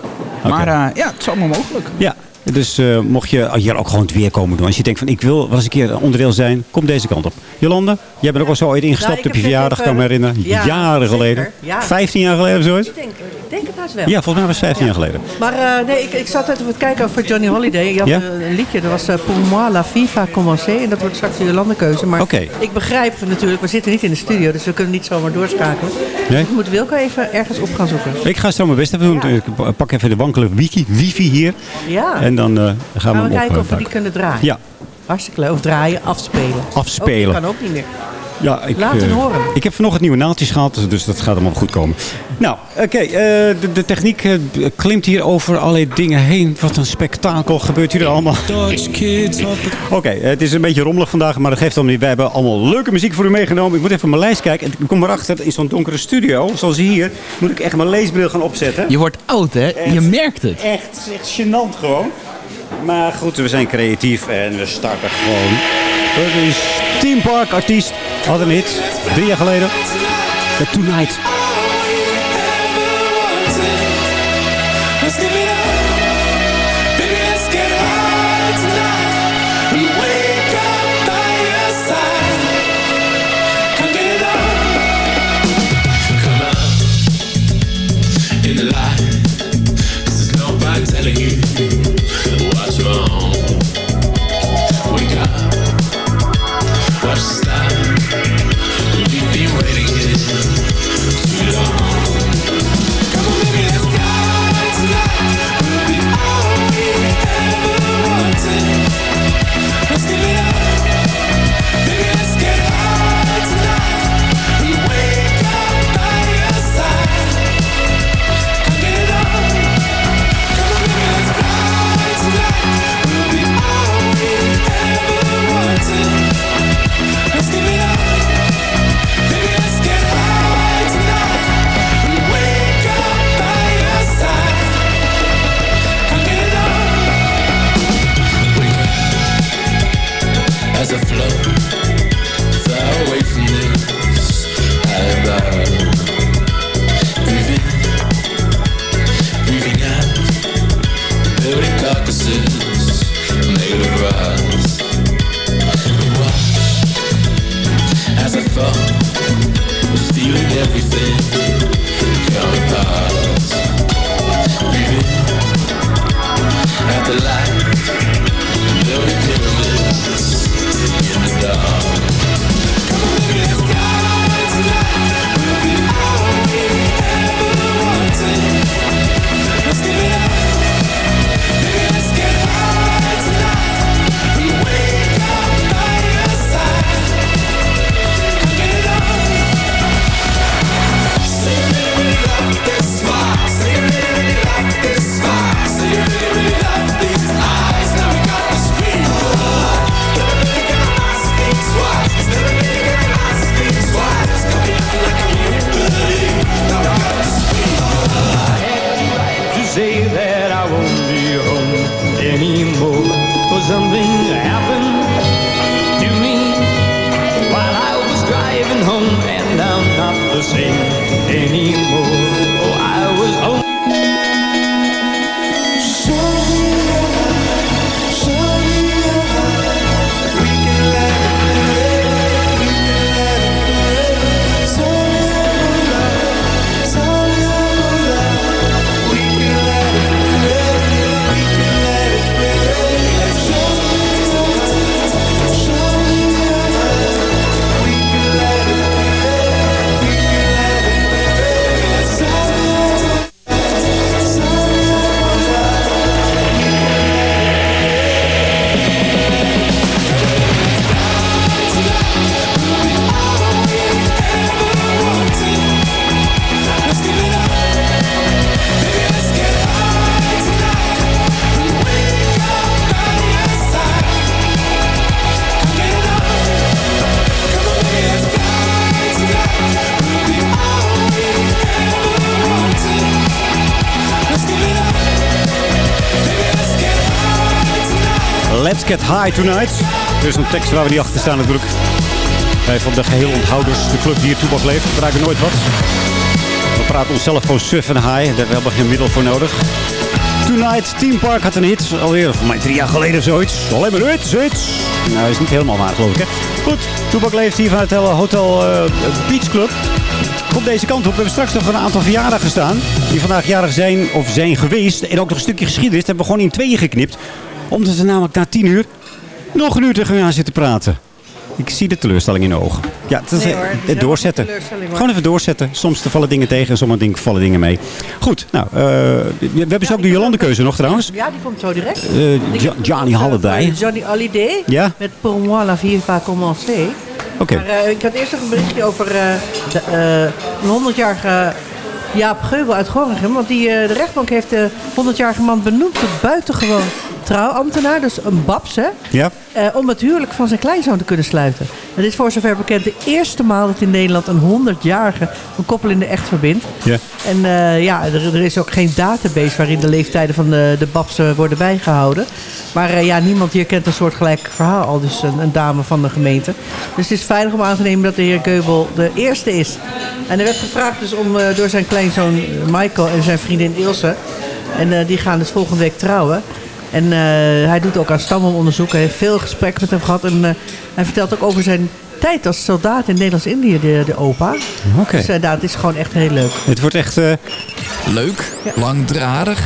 Maar ja, het is allemaal mogelijk. Ja, dus eh, mocht je hier ook gewoon het weer komen doen. Als je denkt van ik wil wel eens een keer onderdeel zijn, kom deze kant op. Jolande, jij bent ook al zo ooit ingestapt Nou, ik op je verjaardag, even- kan ik me herinneren. Ja, Jaren zeker. geleden. Ja. 15 jaar geleden of zoiets? Ik denk, ik denk het haast wel. Ja, volgens mij was het 15 jaar geleden. Maar eh, nee, ik, ik zat even te kijken voor Johnny Holiday. Je had Ja? eh, een liedje, dat was eh, Pour moi la FIFA commencé. En dat wordt straks de Jolandekeuze. Maar ik begrijp natuurlijk, we zitten niet in de studio. Dus we kunnen niet zomaar doorschakelen. Nee? Dus moet Wilco even ergens op gaan zoeken. Ik ga zo mijn best even doen. Ik pak even de wankele wiki, wifi hier. Ja. En dan eh, gaan we Gaan hem we kijken of we die kunnen draaien. Ja, Hartstikke leuk. Of draaien, afspelen. Afspelen. Oh, dat kan ook niet meer. Ja ik, Laat het eh, horen. ik heb vanochtend nieuwe naaldjes gehad, dus dat gaat allemaal goed komen. Nou, oké, eh, de, de techniek eh, klimt hier over allerlei dingen heen. Wat een spektakel gebeurt hier allemaal. Oké, het is een beetje rommelig vandaag, maar dat geeft dan niet. Wij hebben allemaal leuke muziek voor u meegenomen. Ik moet even mijn lijst kijken. Ik kom erachter, in zo'n donkere studio, zoals hier, moet ik echt mijn leesbril gaan opzetten. Je wordt oud, hè? Je merkt het. Echt, het is echt gênant gewoon. Maar goed, we zijn creatief en we starten gewoon. Het is Team Park, artiest. Had een hit, drie jaar geleden. The Tonight. Tonight. Er is een tekst waar we niet achter staan natuurlijk. Wij van de geheel onthouders, de club die hier toebak leeft, gebruiken nooit wat. We praten onszelf gewoon suf en high. Daar hebben we geen middel voor nodig. Tonight, Team Park had een hit. Alweer, voor mij drie jaar geleden of zoiets. Alleen maar hits, hits. Nou, is niet helemaal waar geloof ik. Goed, Toebak leeft hier vanuit het Hotel eh, Beach Club. Komt deze kant op. We hebben straks nog een aantal verjaardagen staan. Die vandaag jarig zijn of zijn geweest. En ook nog een stukje geschiedenis. Hebben we gewoon in tweeën geknipt. Omdat we namelijk na tien uur nog een uur tegen elkaar zitten praten. Ik zie de teleurstelling in de ogen. Ja, het is Nee eh, hoor, het is het helemaal doorzetten. Gewoon even doorzetten. Soms vallen dingen tegen en sommige dingen vallen dingen mee. Goed, nou, eh, we hebben zo ook de Jolandekeuze nog trouwens. Ja, die komt zo direct. Jo- heb Johnny Holiday. Johnny. Ja? Met Pour moi la vie va commencer. Oké. Maar ik had eerst nog een berichtje over de, een 100-jarige Jaap Geubel uit Gorinchem. Want die, de rechtbank heeft de 100-jarige man benoemd tot buitengewoon trouwambtenaar. Dus een babs, hè? Ja? Eh, om het huwelijk van zijn kleinzoon te kunnen sluiten. Het is voor zover bekend de eerste maal dat in Nederland een 100-jarige een koppel in de echt verbindt. Ja. En eh, ja, er, er is ook geen database waarin de leeftijden van de, de babs eh, worden bijgehouden. Maar ja, niemand hier kent een soortgelijk verhaal, al dus een, een dame van de gemeente. Dus het is veilig om aan te nemen dat de heer Geubel de eerste is. En er werd gevraagd dus om, door zijn kleinzoon Michael en zijn vriendin Ilse. En die gaan dus volgende week trouwen. En eh, hij doet ook aan stambomonderzoek. Hij heeft veel gesprek met hem gehad. En eh, hij vertelt ook over zijn tijd als soldaat in Nederlands-Indië, de, de opa. Oké. Dus uh, het is gewoon echt heel leuk. Het wordt echt... Leuk, langdradig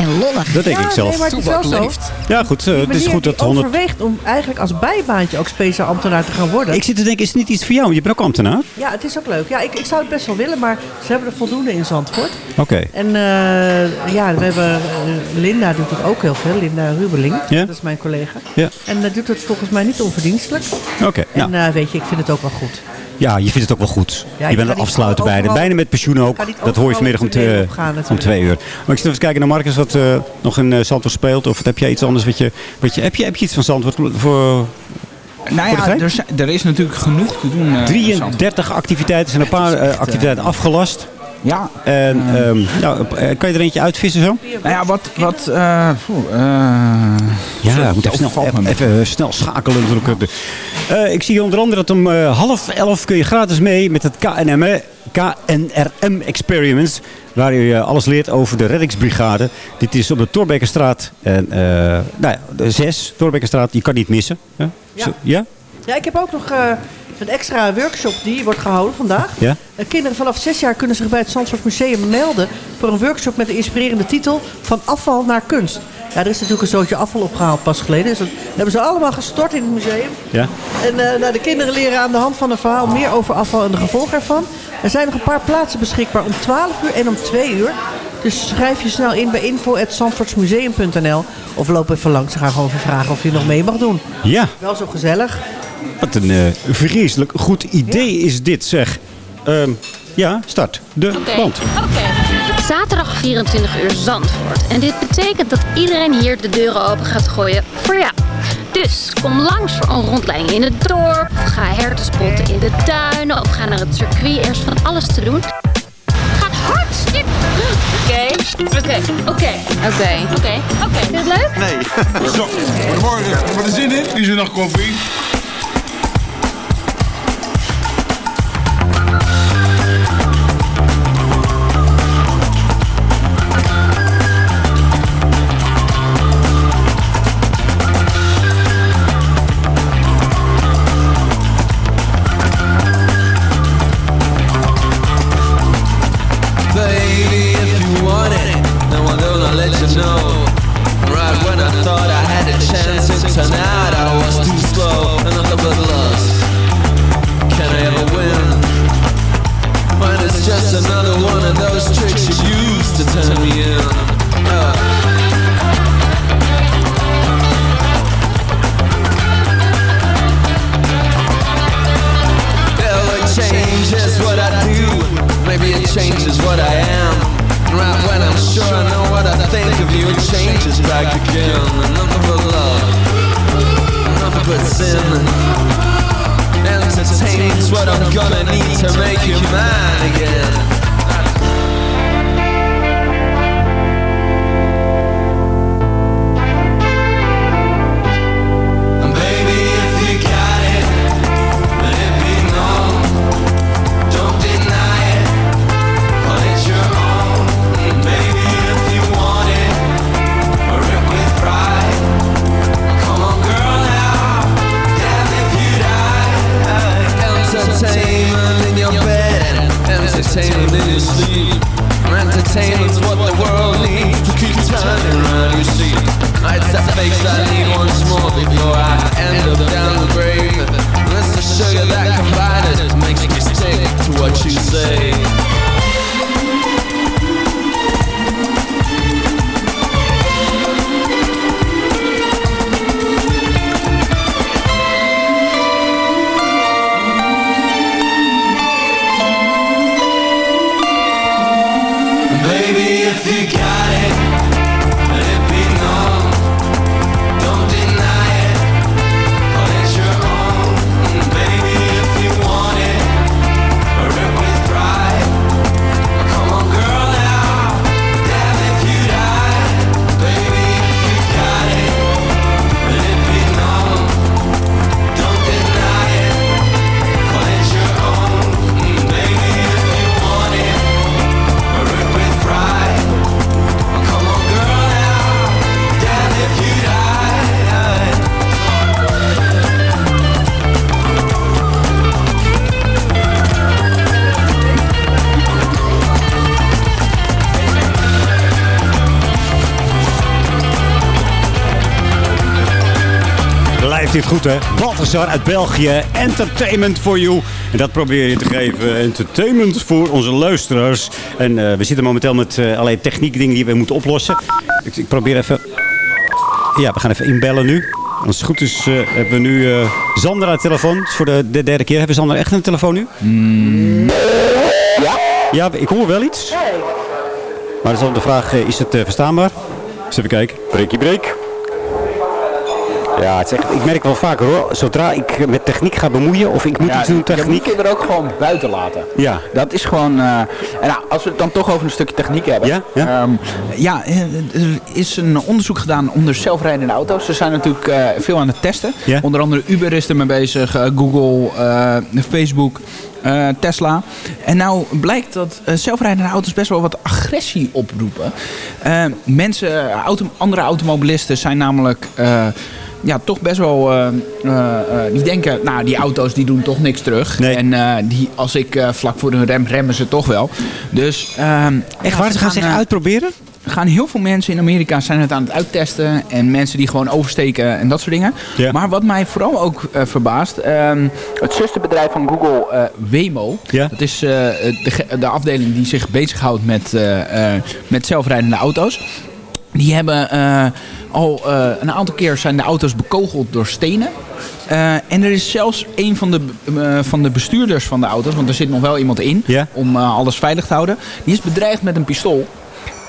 en lollig. Dat denk ja, ik zelf. Nee, maar het is wel zo. Ja, goed. Uh, het is goed dat 100... overweegt om eigenlijk als bijbaantje ook speciaal ambtenaar te gaan worden. Ik zit te denken, is het niet iets voor jou? Je bent ook ambtenaar? Ja, het is ook leuk. Ja, ik, ik zou het best wel willen, maar ze hebben er voldoende in Zandvoort. Oké. Okay. En uh, ja, we hebben... Uh, Linda doet het ook heel veel. Linda Rubeling. Ja? Dat is mijn collega. Ja. En uh, doet het volgens mij niet onverdienstelijk. Oké. Okay, en nou. weet je, ik vind het ook wel goed. Ja, je vindt het ook wel goed. Ja, je bent er afsluiten bij. Bijna met pensioen ook. Dat hoor je vanmiddag om, te, gaan, om twee uur. Maar ik zit even kijken naar Marcus wat uh, nog in uh, Zandvoort speelt. Of heb jij iets anders wat je... Wat je heb, je heb je iets van Zandvoort voor... Nou ja, er, er, is natuurlijk genoeg te doen. Uh, 33 activiteiten. Er zijn een paar activiteiten afgelast. Ja. En uh, um, nou, kan je er eentje uitvissen zo? Nou ja, wat... wat uh, uh, ja, ik moet even snel, even, even snel schakelen natuurlijk. Uh, ik zie onder andere dat om uh, half elf kun je gratis mee met het KNM, KNRM Experience. Waar eh, alles leert over de reddingsbrigade. Dit is op de Torbekkenstraat. En, eh, nou ja, de 6, Torbekkenstraat. Je kan niet missen. Ja? Ja. Zo- ja? Ja, ik heb ook nog eh, een extra workshop die wordt gehouden vandaag. Ja? Eh, kinderen vanaf 6 jaar kunnen zich bij het Zandvoort Museum melden... voor een workshop met de inspirerende titel Van afval naar kunst. Ja, er is natuurlijk een zootje afval opgehaald pas geleden. Dus dat hebben ze allemaal gestort in het museum. Ja? En eh, nou, de kinderen leren aan de hand van een verhaal meer over afval en de gevolgen ervan. Er zijn nog een paar plaatsen beschikbaar om 12 uur en om 2 uur. Dus schrijf je snel in bij info.zandvoortsmuseum.nl of loop even langs. Ze gaan gewoon even vragen of je nog mee mag doen. Ja. Wel zo gezellig. Wat een eh, vreselijk goed idee is dit, zeg. Ehm, ja, start. De Oké, band. oké. Zaterdag 24 uur Zandvoort. En dit betekent dat iedereen hier de deuren open gaat gooien voor jou. Dus kom langs voor een rondleiding in het dorp. Of ga herten spotten in de tuinen. Of ga naar het circuit. Er is van alles te doen. Gaat hartstikke... Oké, oké, oké, oké, oké, oké. Vind je het leuk? Nee. Zo, goedemorgen. Je er zin in? Is er nog koffie? Nothing but sin. Entertainment's what I'm gonna need to make you mine again. Blijft dit goed, hè? Balthazar uit België. Entertainment for you. En dat probeer je te geven. Entertainment voor onze luisteraars. En eh, we zitten momenteel met eh, allerlei techniekdingen die we moeten oplossen. Ik, ik probeer even... Ja, we gaan even inbellen nu. Als het goed is, eh, hebben we nu Sander aan de telefoon. Voor de, de derde keer. Hebben we Sander echt de telefoon nu? Ja? Ja, ik hoor wel iets. Maar dan is dan de vraag, is het verstaanbaar? Eens even kijken. Breekie break. Ja, het is echt, ik merk wel vaker hoor. Zodra ik met techniek ga bemoeien of ik moet iets doen Je techniek. moet je er ook gewoon buiten laten. Ja. Dat is gewoon... eh, en nou, als we het dan toch over een stukje techniek hebben. Ja? Ja? Ehm, ja, eh, er is een onderzoek gedaan onder zelfrijdende auto's. Ze zijn natuurlijk eh, veel aan het testen. Ja? Onder andere Uber is er mee bezig, Google, Facebook, Tesla. En nou blijkt dat zelfrijdende auto's best wel wat agressie oproepen. Mensen, auto, andere automobilisten zijn namelijk... ja, toch best wel. eh, eh, eh, die denken, nou, die auto's die doen toch niks terug. En eh, die, als ik eh, vlak voor hun rem, remmen ze toch wel. Dus. ehm, Echt ja, waar? Ze gaan zich uitproberen? gaan heel veel mensen in Amerika zijn het aan het uittesten. En mensen die gewoon oversteken en dat soort dingen. Maar wat mij vooral ook verbaast. ehm, het zusterbedrijf van Google, eh, Waymo. Dat is eh, de, de afdeling die zich bezighoudt met, eh, eh, met zelfrijdende auto's. Die hebben eh, al eh, een aantal keer zijn de auto's bekogeld door stenen. Eh, en er is zelfs een van de, van de bestuurders van de auto's, want er zit nog wel iemand in om alles veilig te houden. Die is bedreigd met een pistool.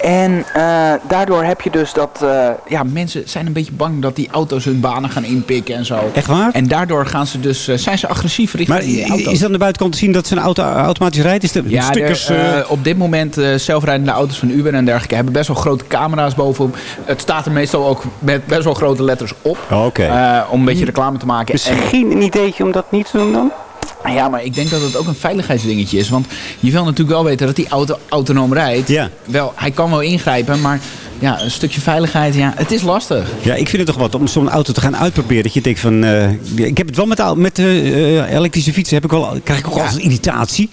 En eh, daardoor heb je dus dat eh, ja, mensen zijn een beetje bang dat die auto's hun banen gaan inpikken en zo. Echt waar? En daardoor gaan ze dus, eh, zijn ze agressief richting Maar die auto's. is dat aan de buitenkant te zien dat zijn auto automatisch rijdt? Is de Ja, stickers... er, op dit moment eh, zelfrijdende auto's van Uber en dergelijke hebben best wel grote camera's bovenop. Het staat er meestal ook met best wel grote letters op. Oh, Oké. eh, om een beetje reclame te maken. Misschien een ideetje om dat niet te doen dan? Ja, maar ik denk dat het ook een veiligheidsdingetje is. Want je wil natuurlijk wel weten dat die auto autonoom rijdt. Ja. Wel, hij kan wel ingrijpen, maar ja, een stukje veiligheid, ja, het is lastig. Ja, ik vind het toch wat om zo'n auto te gaan uitproberen. Dat je denkt van, eh, ik heb het wel met, met eh, elektrische fietsen, heb ik wel, krijg ik ook Ja. altijd irritatie.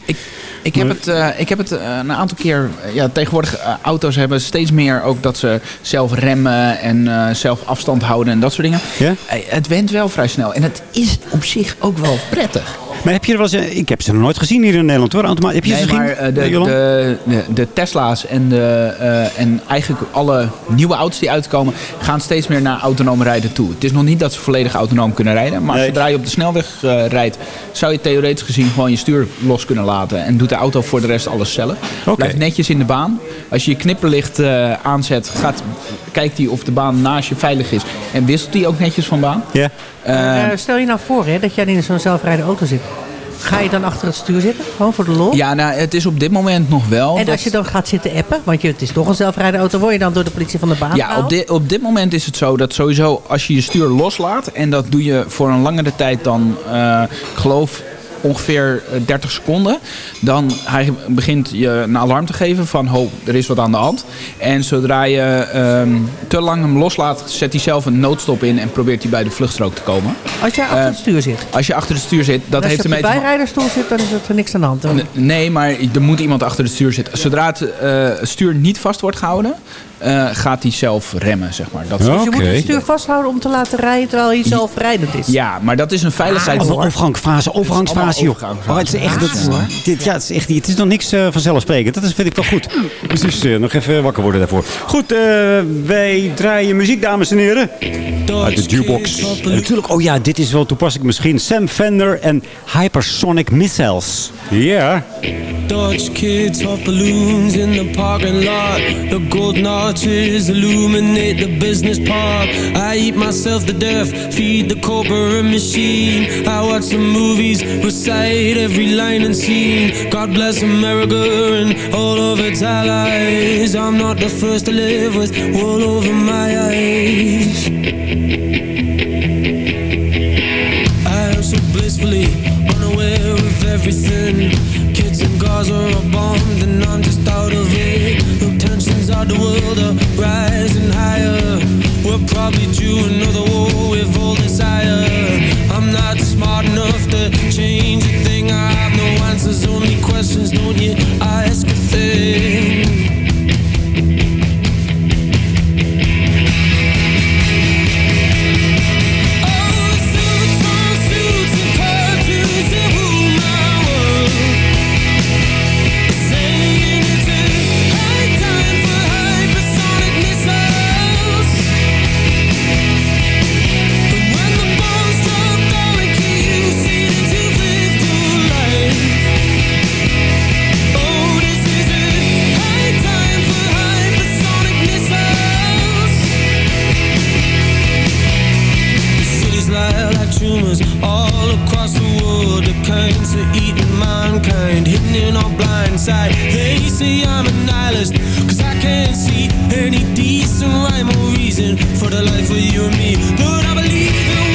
Ik heb het, eh, ik heb het een aantal keer. ja, tegenwoordig auto's hebben steeds meer ook dat ze zelf remmen en zelf afstand houden en dat soort dingen. Ja? Het went wel vrij snel. En het is op zich ook wel prettig. Maar heb je er wel eens, eh, ik heb ze nog nooit gezien hier in Nederland hoor. Automa heb je nee, ze gezien? maar de, eh, de, de, de Tesla's en, de, eh, en eigenlijk alle nieuwe auto's die uitkomen... gaan steeds meer naar autonoom rijden toe. Het is nog niet dat ze volledig autonoom kunnen rijden. Maar zodra je op de snelweg rijdt... zou je theoretisch gezien gewoon je stuur los kunnen laten. En doet de auto voor de rest alles zelf. Blijft netjes in de baan. Als je je knipperlicht aanzet... Gaat, kijkt hij of de baan naast je veilig is. En wisselt hij ook netjes van baan. Ja. Eh, stel je nou voor hè, dat jij in zo'n zelfrijdende auto zit. Ga je dan achter het stuur zitten? Gewoon voor de lol? Ja, nou, het is op dit moment nog wel. En dat- als je dan gaat zitten appen, want je, het is toch een zelfrijdende auto, word je dan door de politie van de baan Ja, op dit, op dit moment is het zo dat sowieso als je je stuur loslaat... en dat doe je voor een langere tijd dan, eh, ik geloof ongeveer eh, 30 seconden... dan hij begint je een alarm te geven van ho, er is wat aan de hand. En zodra je ehm, te lang hem loslaat, zet hij zelf een noodstop in... en probeert hij bij de vluchtstrook te komen. Als jij achter Eh, het stuur zit. Als je achter het stuur zit, dat als heeft je op de bijrijdersstoel zit, dan is er niks aan de hand. Nee, maar er moet iemand achter het stuur zitten. Zodra het eh, stuur niet vast wordt gehouden, eh, gaat hij zelf remmen, zeg maar. Dat is- Dus je moet het stuur vasthouden om te laten rijden terwijl hij zelf rijdend is. Ja, maar dat is een veiligheids... Oh, overgangsfase, overgangsfase, joh. Oh, het is echt, dat, is- dit, ja, het is echt, niet- het is nog niks eh, vanzelfsprekend. Dat is, vind ik toch goed. Dus, dus eh, nog even wakker worden daarvoor. Goed, eh, wij draaien muziek, dames en heren. Uit de jukebox. En natuurlijk, oh ja, dit is wel toepasselijk misschien. Sam Fender en Hypersonic Missiles. Ja. Dutch kids off balloons in the parking lot. The golden arches illuminate the business park. I eat myself to death, feed the corporate machine. I watch the movies, recite every line and scene. God bless America and all of its allies. I'm not the first to live with wool over my eyes. I am so blissfully unaware of everything. Kids in Gaza are bombed and I'm just out of it. The tensions of the world are rising higher. We're probably due another war with all desire. I'm not smart enough to change a thing. I have no answers, only questions. Don't you ask a thing? Cause all across the world the cancer eating mankind Hidden in our blind side. They say I'm a nihilist Cause I can't see any decent rhyme or reason For the life of you and me. But I believe in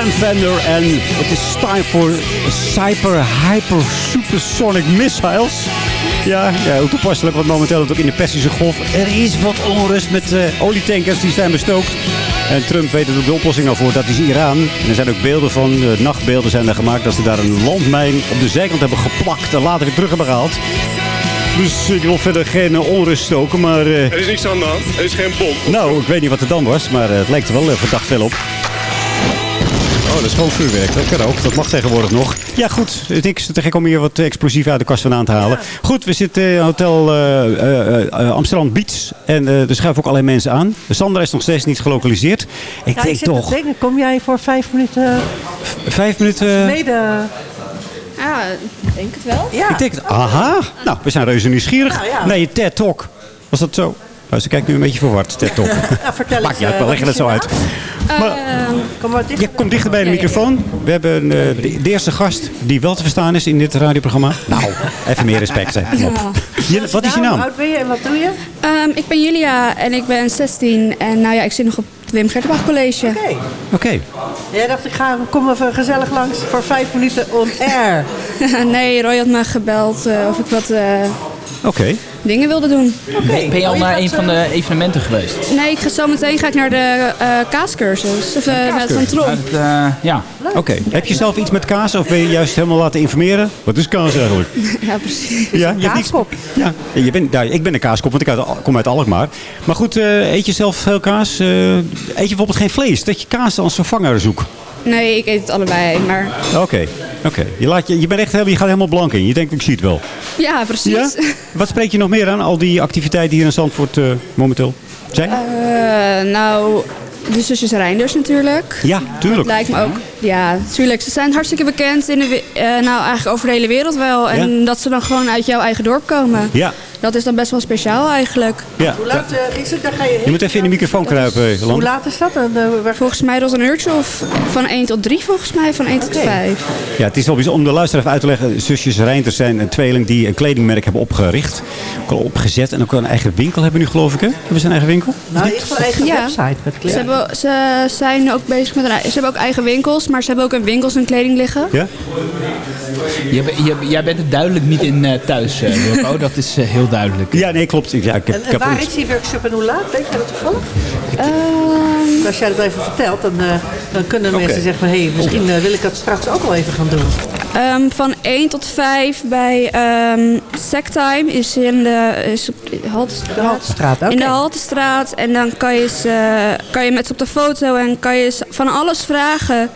Sam Fender en het is time voor Cyber Hyper Supersonic Missiles. Ja, ja, heel toepasselijk, want momenteel ook in de Persische Golf. Er is wat onrust met eh, olietankers die zijn bestookt. En Trump weet er de oplossing al voor, dat is Iran. En er zijn ook beelden van, eh, nachtbeelden zijn er gemaakt... dat ze daar een landmijn op de zijkant hebben geplakt en later weer terug hebben gehaald. Dus ik wil verder geen onrust stoken, maar... eh, Er is niks aan de hand. Er is geen bom. nou, ik weet niet wat het dan was, maar het lijkt er wel verdacht veel op. Oh, dat is gewoon vuurwerk. Dat kan ook. Dat mag tegenwoordig nog. Ja, goed. Niks te gek om hier wat explosief uit de kast vandaan te halen. Goed, we zitten in hotel eh, eh, eh, Amsterdam Beach. En eh, er schuiven ook alleen mensen aan. Sandra is nog steeds niet gelokaliseerd. Ik Ja, denk toch... denken, kom jij voor vijf minuten Vijf minuten... mede... Ja, ik denk het wel. Ja. Ik denk, aha. Nou, we zijn reuze nieuwsgierig. Nou, ja. Nee, TED Talk. Was dat zo? Nou, ze kijkt nu een beetje verward, TED Talk. Nou, vertel Maakt eens. niet uit, eh, we leggen het zo je uit. Maar- Ehm, Kom maar dichter. Ja, kom dichter bij de Ja, ja, ja. microfoon. We hebben eh, de, de eerste gast die wel te verstaan is in dit radioprogramma. Nou, even meer respect. Je- wat is je Hoe naam? oud ben je en wat doe je? Ehm, ik ben Julia en ik ben 16. En nou ja, ik zit nog op het Wim Gertenbach College. Oké. Oké. Jij dacht, ik ga, kom even gezellig langs voor vijf minuten on air. nee, Roy had me gebeld eh, of ik wat eh, Oké. dingen wilde doen. Ben je al Oh, naar een van de evenementen geweest? Nee, ik ga zo meteen ga ik naar de eh, kaascursus. Of eh, naar eh, ja. Oké. Heb je zelf iets met kaas of ben je juist helemaal laten informeren? Wat is kaas eigenlijk? Ja, precies. Ja, je Kaaskop. Ja, je bent, nou, ik ben een kaaskop, want ik uit, kom uit Alkmaar. Maar goed, eh, eet je zelf veel kaas? Eh, eet je bijvoorbeeld geen vlees? Dat je kaas als vervanger zoekt? Nee, ik eet het allebei. Maar Oké, oké. Je, laat je, je, bent echt, je gaat helemaal blank in. Je denkt, ik zie het wel. ja, precies. Ja? Wat spreek je nog meer aan? Al die activiteiten hier in Zandvoort eh, momenteel zijn? Eh, nou, de zusjes Reinders natuurlijk. ja, tuurlijk. Dat lijkt me ook. Ja, tuurlijk. Ze zijn hartstikke bekend in de, eh, nou, eigenlijk over de hele wereld wel. En Ja. dat ze dan gewoon uit jouw eigen dorp komen. Ja, Dat is dan best wel speciaal eigenlijk. ja. Hoe laat eh, is het? Daar ga je heen. Je moet even in de microfoon kruipen, Hoe Land. laat is dat? En, eh, waar- Volgens mij was een uurtje of van 1 tot 3 volgens mij. Van 1 tot Oké. 5. Ja, het is wel bijzonder om de luisteraar even uit te leggen. Zusjes Reinters zijn een tweeling die een kledingmerk hebben opgericht. Ook al opgezet en ook een eigen winkel hebben nu, geloof ik. Hè? Hebben ze een eigen winkel? Nou, ik van eigen Ja. website met Ze, kleding. hebben, ze zijn ook bezig met een, Ze hebben ook eigen winkels, maar ze hebben ook in winkels hun kleding liggen. Ja? Je, je, jij bent er duidelijk niet in eh, thuis, Wilco. Dat is eh, heel duidelijk. Ja, nee, klopt. Ik- Ja, ik heb, En, ik en heb waar is die workshop en hoe laat? Weet je dat toevallig? Ehm, Als jij dat even vertelt, dan, eh, dan kunnen mensen zeggen van... hé, hey, misschien eh, wil ik dat straks ook wel even gaan doen. Ehm, van 1 tot 5 bij ehm Sectime is in de, is op de Haltestraat. In de Haltestraat. En dan kan je, ze, kan je met ze op de foto en kan je ze van alles vragen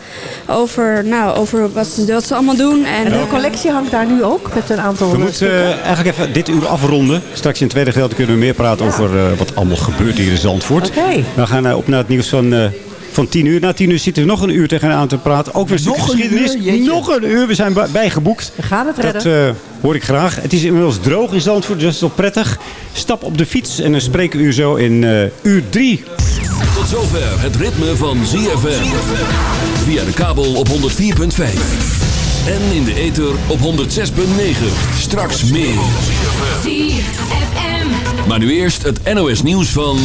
over, nou, over wat, ze, wat ze allemaal doen. En, En de collectie hangt daar nu ook met een aantal We moeten eh, eigenlijk even dit uur afronden. Straks in het tweede gedeelte kunnen we meer praten over eh, wat allemaal gebeurt hier in Zandvoort. Oké. We gaan eh, op naar het nieuws van, eh, van 10 uur. Na 10 uur zitten we nog een uur tegenaan te praten. Ook weer een Nog een geschiedenis. uur? Nog een uur. We zijn bij- bijgeboekt. We gaan het Dat redden. eh, hoor ik graag. Het is inmiddels droog in Zandvoort, dus dat is wel prettig. Stap op de fiets en dan spreken we u zo in eh, uur 3. Tot zover het ritme van ZFM. Via de kabel op 104.5. En in de ether op 106.9. Straks meer. Maar nu eerst het NOS nieuws van...